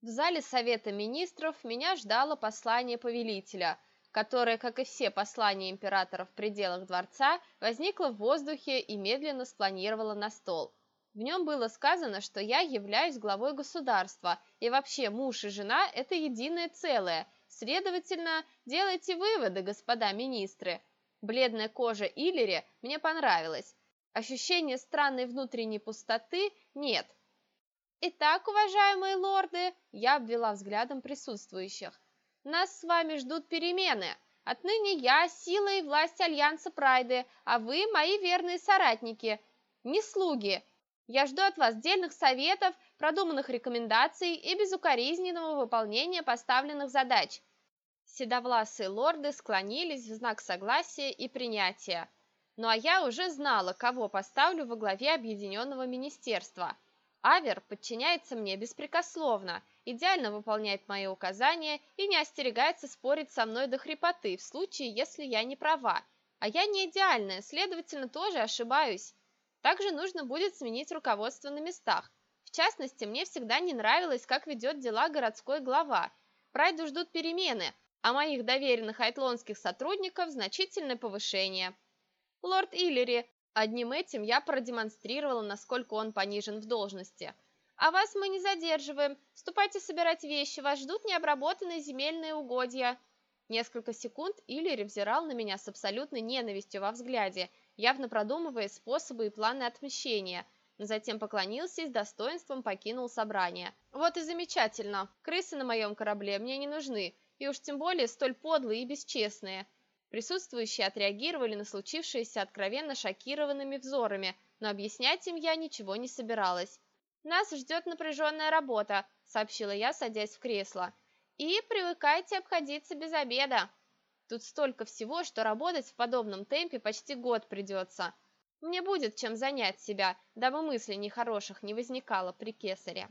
В зале Совета Министров меня ждало послание повелителя, которое, как и все послания императора в пределах дворца, возникло в воздухе и медленно спланировало на стол. В нем было сказано, что я являюсь главой государства, и вообще муж и жена – это единое целое. Следовательно, делайте выводы, господа министры. Бледная кожа Иллери мне понравилась. Ощущение странной внутренней пустоты нет – Итак, уважаемые лорды, я обвела взглядом присутствующих. Нас с вами ждут перемены. Отныне я сила и власть Альянса Прайды, а вы мои верные соратники, не слуги. Я жду от вас дельных советов, продуманных рекомендаций и безукоризненного выполнения поставленных задач. Седовласые лорды склонились в знак согласия и принятия. Ну а я уже знала, кого поставлю во главе объединенного министерства – Авер подчиняется мне беспрекословно, идеально выполняет мои указания и не остерегается спорить со мной до хрипоты в случае, если я не права. А я не идеальная, следовательно, тоже ошибаюсь. Также нужно будет сменить руководство на местах. В частности, мне всегда не нравилось, как ведет дела городской глава. Прайду ждут перемены, а моих доверенных айтлонских сотрудников значительное повышение. Лорд Иллери, Одним этим я продемонстрировала, насколько он понижен в должности. А вас мы не задерживаем. Ступайте собирать вещи, вас ждут необработанные земельные угодья. Несколько секунд Иллири взирал на меня с абсолютной ненавистью во взгляде, явно продумывая способы и планы отмщения, но затем поклонился и с достоинством покинул собрание. Вот и замечательно. Крысы на моем корабле мне не нужны, и уж тем более столь подлые и бесчестные – Присутствующие отреагировали на случившееся откровенно шокированными взорами, но объяснять им я ничего не собиралась. «Нас ждет напряженная работа», — сообщила я, садясь в кресло. «И привыкайте обходиться без обеда. Тут столько всего, что работать в подобном темпе почти год придется. Мне будет чем занять себя, дабы мыслей нехороших не возникало при кесаре».